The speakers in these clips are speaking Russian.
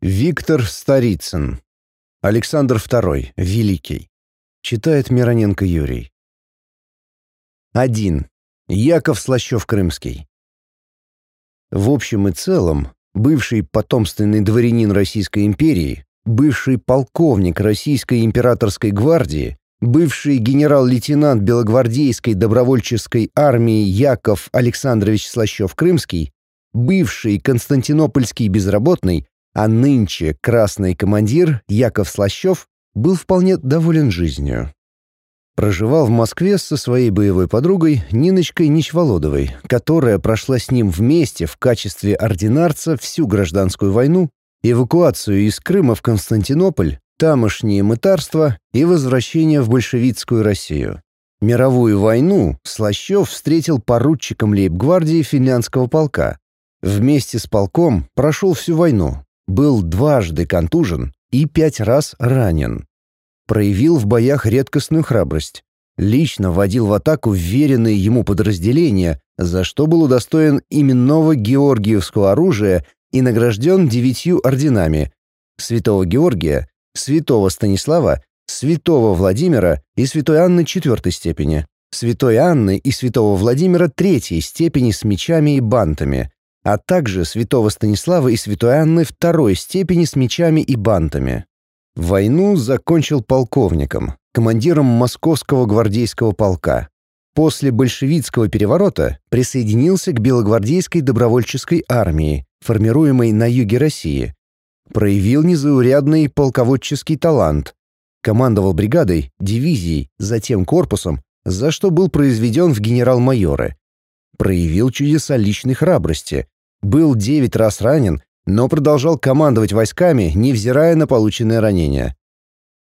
Виктор Старицын. Александр II. Великий. Читает Мироненко Юрий. 1. Яков Слащев-Крымский. В общем и целом, бывший потомственный дворянин Российской империи, бывший полковник Российской императорской гвардии, бывший генерал-лейтенант Белогвардейской добровольческой армии Яков Александрович Слащев-Крымский, бывший константинопольский безработный, а нынче красный командир Яков Слащев был вполне доволен жизнью. Проживал в Москве со своей боевой подругой Ниночкой Ничволодовой, которая прошла с ним вместе в качестве ординарца всю гражданскую войну, эвакуацию из Крыма в Константинополь, тамошнее мытарство и возвращение в большевистскую Россию. Мировую войну Слащев встретил поручиком лейб-гвардии финляндского полка. Вместе с полком прошел всю войну, был дважды контужен и пять раз ранен. Проявил в боях редкостную храбрость. Лично водил в атаку веренные ему подразделения, за что был удостоен именного георгиевского оружия и награжден девятью орденами Святого Георгия, Святого Станислава, Святого Владимира и Святой Анны четвертой степени, Святой Анны и Святого Владимира третьей степени с мечами и бантами, а также Святого Станислава и Святой Анны второй степени с мечами и бантами. Войну закончил полковником, командиром Московского гвардейского полка. После большевистского переворота присоединился к Белогвардейской добровольческой армии, формируемой на юге России. Проявил незаурядный полководческий талант. Командовал бригадой, дивизией, затем корпусом, за что был произведен в генерал-майоры. Проявил чудеса личной храбрости. Был девять раз ранен но продолжал командовать войсками, невзирая на полученные ранения.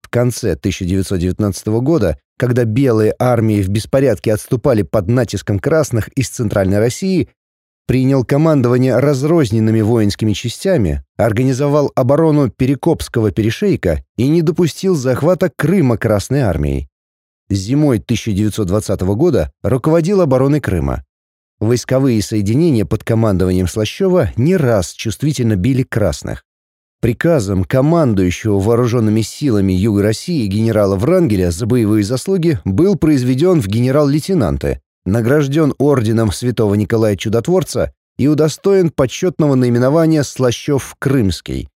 В конце 1919 года, когда белые армии в беспорядке отступали под натиском красных из Центральной России, принял командование разрозненными воинскими частями, организовал оборону Перекопского перешейка и не допустил захвата Крыма Красной армией. Зимой 1920 года руководил обороной Крыма. Войсковые соединения под командованием Слащева не раз чувствительно били красных. Приказом командующего вооруженными силами Юга России генерала Врангеля за боевые заслуги был произведен в генерал-лейтенанты, награжден орденом святого Николая Чудотворца и удостоен почетного наименования Слащев-Крымский.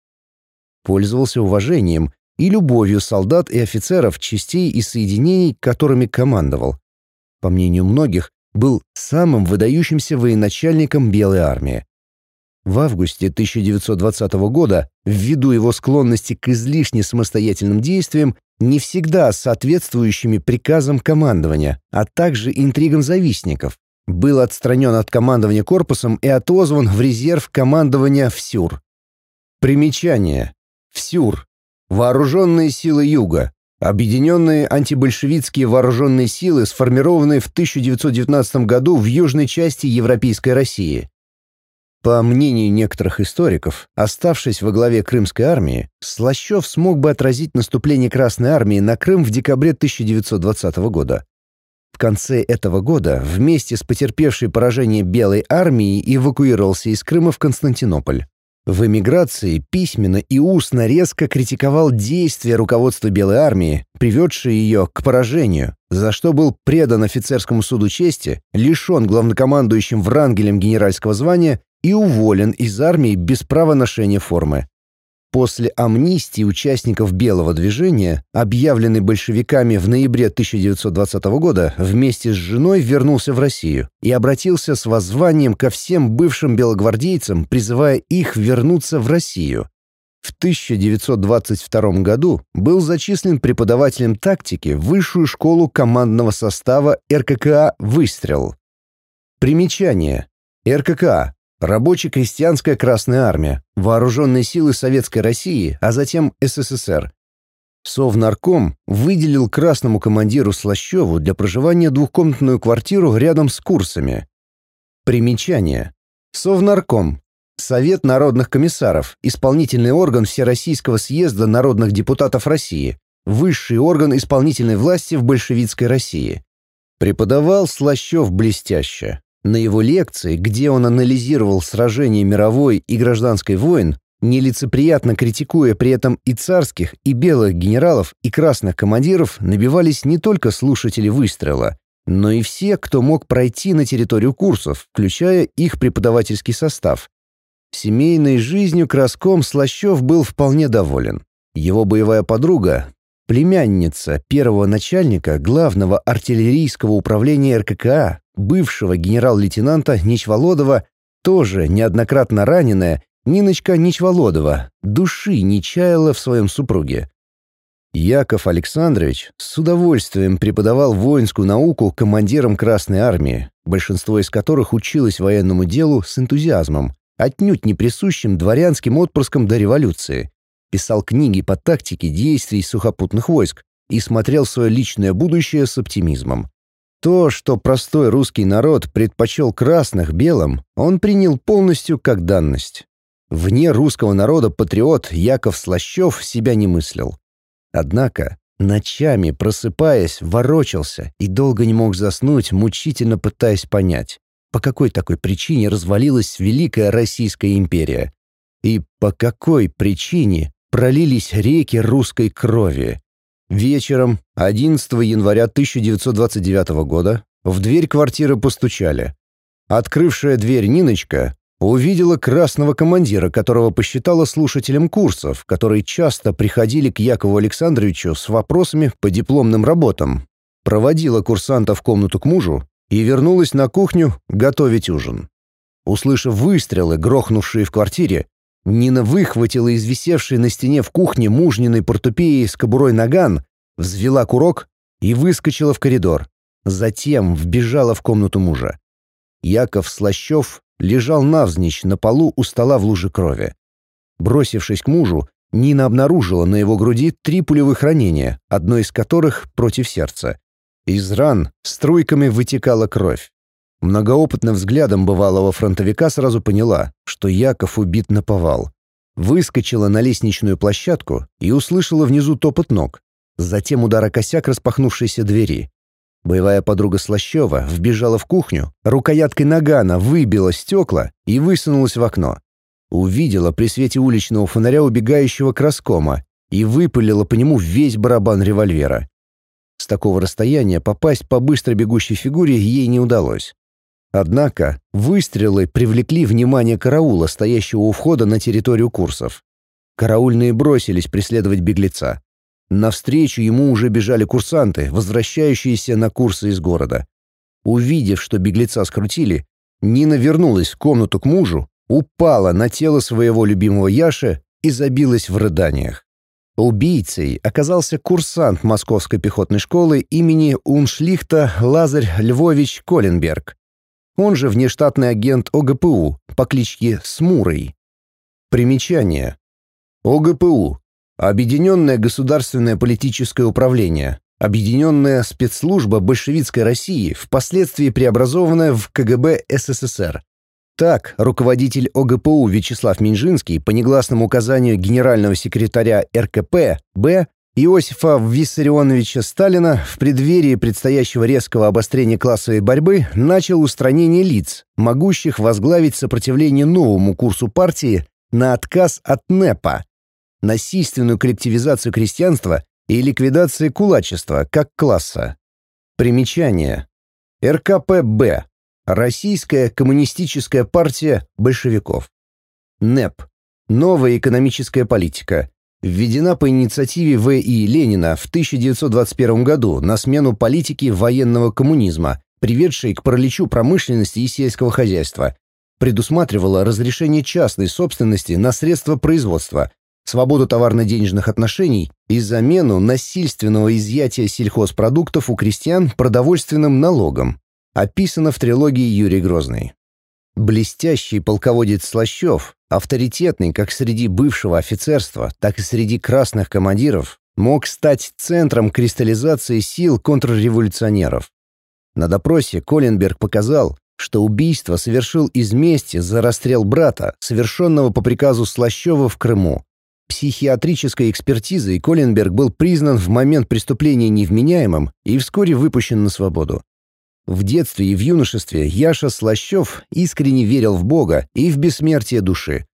Пользовался уважением и любовью солдат и офицеров частей и соединений, которыми командовал. По мнению многих, был самым выдающимся военачальником Белой армии. В августе 1920 года, ввиду его склонности к излишне самостоятельным действиям, не всегда соответствующими приказам командования, а также интригам завистников, был отстранен от командования корпусом и отозван в резерв командования ВСЮР. Примечание. ВСЮР. Вооруженные силы Юга. Объединенные антибольшевистские вооруженные силы, сформированные в 1919 году в южной части Европейской России. По мнению некоторых историков, оставшись во главе Крымской армии, Слащев смог бы отразить наступление Красной армии на Крым в декабре 1920 года. В конце этого года вместе с потерпевшей поражение Белой армией эвакуировался из Крыма в Константинополь. В эмиграции письменно и устно резко критиковал действия руководства Белой армии, приведшие ее к поражению, за что был предан офицерскому суду чести, лишен главнокомандующим Врангелем генеральского звания и уволен из армии без права ношения формы. После амнистии участников Белого движения, объявленной большевиками в ноябре 1920 года, вместе с женой вернулся в Россию и обратился с воззванием ко всем бывшим белогвардейцам, призывая их вернуться в Россию. В 1922 году был зачислен преподавателем тактики в высшую школу командного состава РККА «Выстрел». Примечание. РККА Рабоче-крестьянская Красная Армия, Вооруженные силы Советской России, а затем СССР. Совнарком выделил красному командиру Слащеву для проживания двухкомнатную квартиру рядом с курсами. Примечание. Совнарком. Совет народных комиссаров, исполнительный орган Всероссийского съезда народных депутатов России, высший орган исполнительной власти в большевистской России. Преподавал Слащев блестяще. На его лекции, где он анализировал сражения мировой и гражданской войн, Нелицеприятно критикуя при этом и царских, и белых генералов, и красных командиров, набивались не только слушатели выстрела, но и все, кто мог пройти на территорию курсов, включая их преподавательский состав. Семейной жизнью Краском Слащев был вполне доволен. Его боевая подруга, племянница первого начальника главного артиллерийского управления РККА, бывшего генерал-лейтенанта Ничволодова, тоже неоднократно раненая, Ниночка Ничволодова, души не чаяла в своем супруге. Яков Александрович с удовольствием преподавал воинскую науку командирам Красной Армии, большинство из которых училось военному делу с энтузиазмом, отнюдь не присущим дворянским отпрыском до революции, писал книги по тактике действий сухопутных войск и смотрел свое личное будущее с оптимизмом. То, что простой русский народ предпочел красных белым, он принял полностью как данность. Вне русского народа патриот Яков Слащев себя не мыслил. Однако, ночами, просыпаясь, ворочался и долго не мог заснуть, мучительно пытаясь понять, по какой такой причине развалилась Великая Российская империя и по какой причине пролились реки русской крови. Вечером 11 января 1929 года в дверь квартиры постучали. Открывшая дверь Ниночка Увидела красного командира, которого посчитала слушателем курсов, которые часто приходили к Якову Александровичу с вопросами по дипломным работам. Проводила курсанта в комнату к мужу и вернулась на кухню готовить ужин. Услышав выстрелы, грохнувшие в квартире, Нина выхватила из висевшей на стене в кухне мужниной портупеи с кобурой наган, взвела курок и выскочила в коридор. Затем вбежала в комнату мужа. Яков Слащев лежал навзничь на полу у стола в луже крови. Бросившись к мужу, Нина обнаружила на его груди три пулевых ранения, одно из которых против сердца. Из ран струйками вытекала кровь. Многоопытным взглядом бывалого фронтовика сразу поняла, что Яков убит на повал. Выскочила на лестничную площадку и услышала внизу топот ног. Затем удар о косяк распахнувшейся двери. Боевая подруга Слащева вбежала в кухню, рукояткой нагана выбила стекла и высунулась в окно. Увидела при свете уличного фонаря убегающего краскома и выпалила по нему весь барабан револьвера. С такого расстояния попасть по быстро бегущей фигуре ей не удалось. Однако выстрелы привлекли внимание караула, стоящего у входа на территорию курсов. Караульные бросились преследовать беглеца. Навстречу ему уже бежали курсанты, возвращающиеся на курсы из города. Увидев, что беглеца скрутили, Нина вернулась в комнату к мужу, упала на тело своего любимого Яши и забилась в рыданиях. Убийцей оказался курсант Московской пехотной школы имени Уншлихта Лазарь Львович Коленберг. Он же внештатный агент ОГПУ по кличке Смурый. Примечание. ОГПУ Объединенное государственное политическое управление, Объединенная спецслужба большевистской России, впоследствии преобразованная в КГБ СССР. Так, руководитель ОГПУ Вячеслав Минжинский по негласному указанию генерального секретаря РКП Б. Иосифа Виссарионовича Сталина в преддверии предстоящего резкого обострения классовой борьбы начал устранение лиц, могущих возглавить сопротивление новому курсу партии на отказ от НЭПа насильственную коллективизацию крестьянства и ликвидации кулачества как класса. Примечание. РКПБ. Российская коммунистическая партия большевиков. НЭП. Новая экономическая политика. Введена по инициативе В.И. Ленина в 1921 году на смену политики военного коммунизма, приведшей к параличу промышленности и сельского хозяйства. Предусматривала разрешение частной собственности на средства производства, свободу товарно-денежных отношений и замену насильственного изъятия сельхозпродуктов у крестьян продовольственным налогом, описано в трилогии Юрий Грозный. Блестящий полководец Слащев, авторитетный как среди бывшего офицерства, так и среди красных командиров, мог стать центром кристаллизации сил контрреволюционеров. На допросе Коленберг показал, что убийство совершил из мести за расстрел брата, совершенного по приказу Слащева в Крыму, Психиатрической экспертизой Коленберг был признан в момент преступления невменяемым и вскоре выпущен на свободу. В детстве и в юношестве Яша Слащев искренне верил в Бога и в бессмертие души.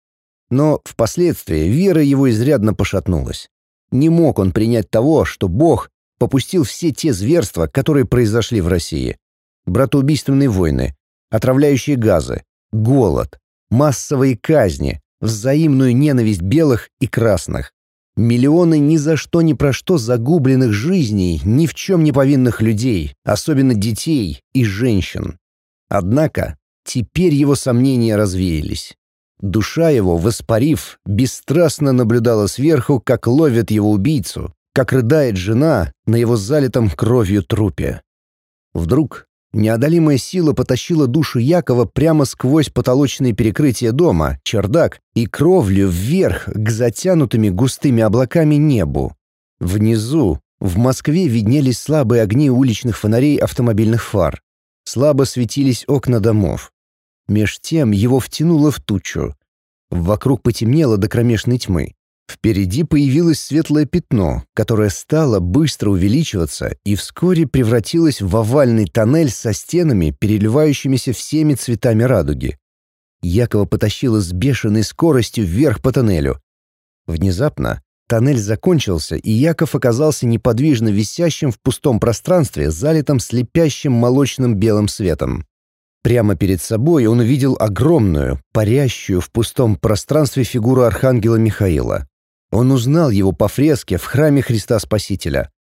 Но впоследствии вера его изрядно пошатнулась. Не мог он принять того, что Бог попустил все те зверства, которые произошли в России. Братоубийственные войны, отравляющие газы, голод, массовые казни, взаимную ненависть белых и красных. Миллионы ни за что ни про что загубленных жизней ни в чем не повинных людей, особенно детей и женщин. Однако теперь его сомнения развеялись. Душа его, воспарив, бесстрастно наблюдала сверху, как ловят его убийцу, как рыдает жена на его залитом кровью трупе. Вдруг неодолимая сила потащила душу Якова прямо сквозь потолочные перекрытия дома, чердак и кровлю вверх к затянутыми густыми облаками небу. Внизу, в Москве виднелись слабые огни уличных фонарей автомобильных фар. Слабо светились окна домов. Меж тем его втянуло в тучу. Вокруг потемнело до кромешной тьмы. Впереди появилось светлое пятно, которое стало быстро увеличиваться и вскоре превратилось в овальный тоннель со стенами, переливающимися всеми цветами радуги. Якова потащило с бешеной скоростью вверх по тоннелю. Внезапно тоннель закончился, и Яков оказался неподвижно висящим в пустом пространстве, залитом слепящим молочным белым светом. Прямо перед собой он увидел огромную, парящую в пустом пространстве фигуру архангела Михаила. Он узнал его по фреске в храме Христа Спасителя.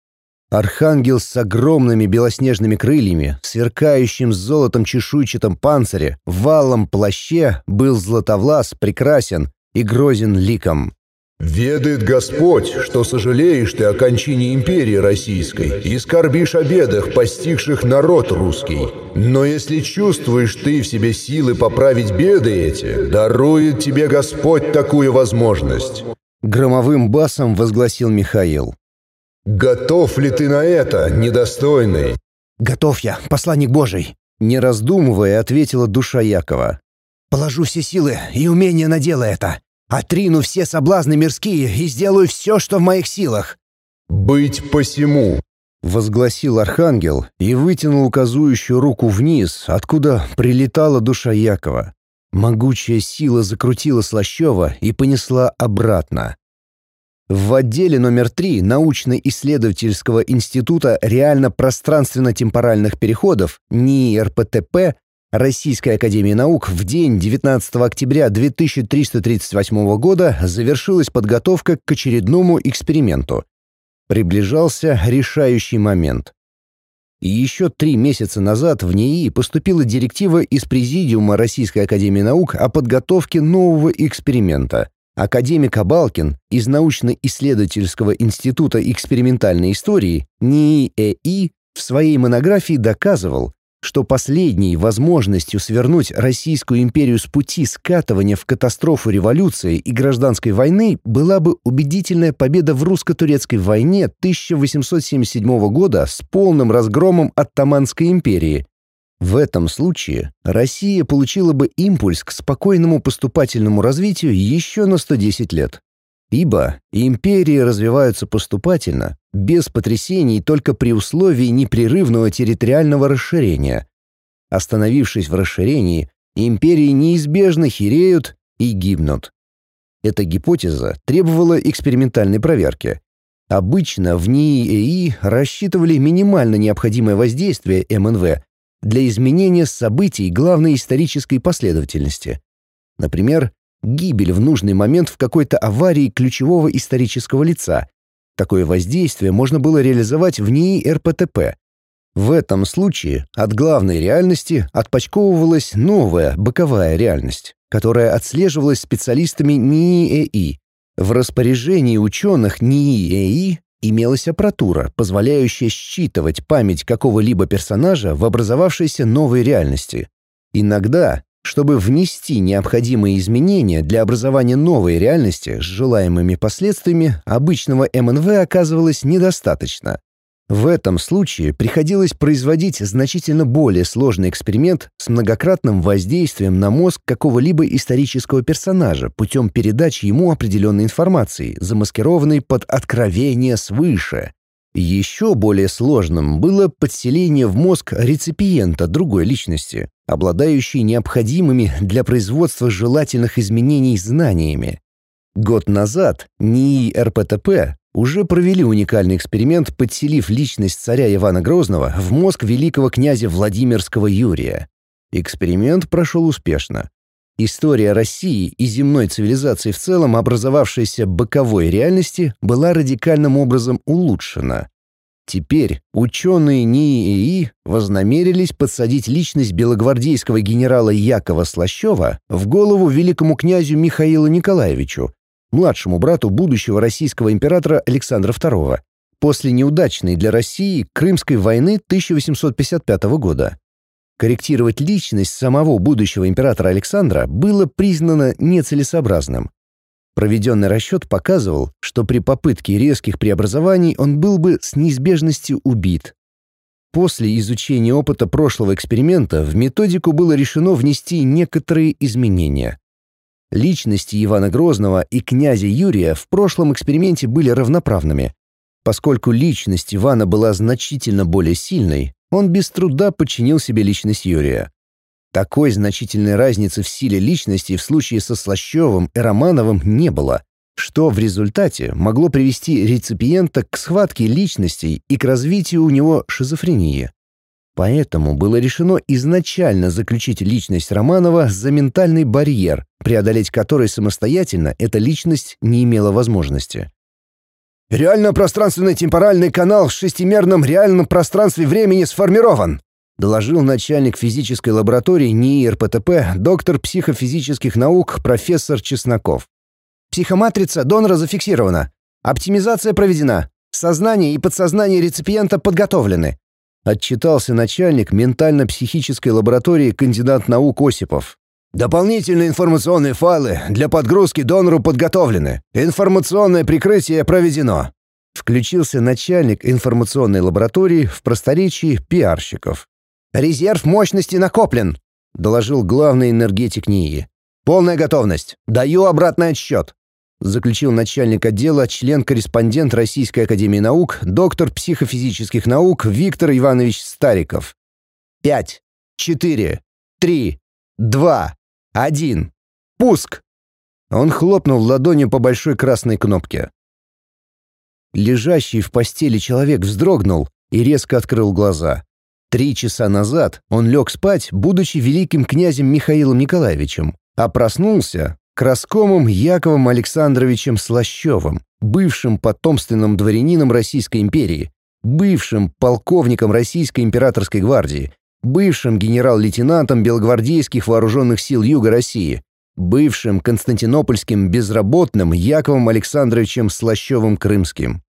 Архангел с огромными белоснежными крыльями, сверкающим золотом чешуйчатом панцире, валом плаще, был златовлас, прекрасен и грозен ликом. «Ведает Господь, что сожалеешь ты о кончине империи российской и скорбишь о бедах, постигших народ русский. Но если чувствуешь ты в себе силы поправить беды эти, дарует тебе Господь такую возможность. Громовым басом возгласил Михаил. «Готов ли ты на это, недостойный?» «Готов я, посланник Божий!» Не раздумывая, ответила душа Якова. «Положу все силы и умения на дело это. Отрину все соблазны мирские и сделаю все, что в моих силах». «Быть посему!» — возгласил архангел и вытянул указующую руку вниз, откуда прилетала душа Якова. Могучая сила закрутила Слащева и понесла обратно. В отделе номер 3 научно-исследовательского института реально-пространственно-темпоральных переходов НИИ РПТП Российской академии наук в день 19 октября 2338 года завершилась подготовка к очередному эксперименту. Приближался решающий момент. И еще три месяца назад в НИИ поступила директива из Президиума Российской Академии Наук о подготовке нового эксперимента. Академик Абалкин из научно-исследовательского института экспериментальной истории НИИЭИ в своей монографии доказывал, что последней возможностью свернуть Российскую империю с пути скатывания в катастрофу революции и гражданской войны была бы убедительная победа в русско-турецкой войне 1877 года с полным разгромом Оттоманской империи. В этом случае Россия получила бы импульс к спокойному поступательному развитию еще на 110 лет. Ибо империи развиваются поступательно, без потрясений только при условии непрерывного территориального расширения. Остановившись в расширении, империи неизбежно хереют и гибнут. Эта гипотеза требовала экспериментальной проверки. Обычно в НИИ рассчитывали минимально необходимое воздействие МНВ для изменения событий главной исторической последовательности. Например, гибель в нужный момент в какой-то аварии ключевого исторического лица. Такое воздействие можно было реализовать в НИИ РПТП. В этом случае от главной реальности отпочковывалась новая боковая реальность, которая отслеживалась специалистами НИИЭИ. В распоряжении ученых НИИЭИ имелась аппаратура, позволяющая считывать память какого-либо персонажа в образовавшейся новой реальности. Иногда чтобы внести необходимые изменения для образования новой реальности с желаемыми последствиями, обычного МНВ оказывалось недостаточно. В этом случае приходилось производить значительно более сложный эксперимент с многократным воздействием на мозг какого-либо исторического персонажа путем передачи ему определенной информации, замаскированной под откровение свыше. Еще более сложным было подселение в мозг реципиента другой личности, обладающей необходимыми для производства желательных изменений знаниями. Год назад НИИ РПТП уже провели уникальный эксперимент, подселив личность царя Ивана Грозного в мозг великого князя Владимирского Юрия. Эксперимент прошел успешно. История России и земной цивилизации в целом, образовавшейся боковой реальности, была радикальным образом улучшена. Теперь ученые НИИ вознамерились подсадить личность белогвардейского генерала Якова Слащева в голову великому князю Михаилу Николаевичу, младшему брату будущего российского императора Александра II, после неудачной для России Крымской войны 1855 года. Корректировать личность самого будущего императора Александра было признано нецелесообразным. Проведенный расчет показывал, что при попытке резких преобразований он был бы с неизбежностью убит. После изучения опыта прошлого эксперимента в методику было решено внести некоторые изменения. Личности Ивана Грозного и князя Юрия в прошлом эксперименте были равноправными. Поскольку личность Ивана была значительно более сильной, он без труда подчинил себе личность Юрия. Такой значительной разницы в силе личности в случае со Слащевым и Романовым не было, что в результате могло привести реципиента к схватке личностей и к развитию у него шизофрении. Поэтому было решено изначально заключить личность Романова за ментальный барьер, преодолеть который самостоятельно эта личность не имела возможности. Реально-пространственный темпоральный канал в шестимерном реальном пространстве времени сформирован», доложил начальник физической лаборатории НИИ РПТП, доктор психофизических наук профессор Чесноков. «Психоматрица донора зафиксирована. Оптимизация проведена. Сознание и подсознание реципиента подготовлены», отчитался начальник ментально-психической лаборатории кандидат наук Осипов. Дополнительные информационные файлы для подгрузки донору подготовлены. Информационное прикрытие проведено. Включился начальник информационной лаборатории в просторечии пиарщиков. «Резерв мощности накоплен», — доложил главный энергетик НИИ. «Полная готовность. Даю обратный отсчет», — заключил начальник отдела, член-корреспондент Российской Академии Наук, доктор психофизических наук Виктор Иванович Стариков. «Пять, четыре, три, два, один. Пуск!» Он хлопнул ладонью по большой красной кнопке. Лежащий в постели человек вздрогнул и резко открыл глаза. Три часа назад он лег спать, будучи великим князем Михаилом Николаевичем, а проснулся краскомом Яковом Александровичем Слащевым, бывшим потомственным дворянином Российской империи, бывшим полковником Российской императорской гвардии, бывшим генерал-лейтенантом Белогвардейских вооруженных сил Юга России, бывшим константинопольским безработным Яковом Александровичем Слащевым-Крымским.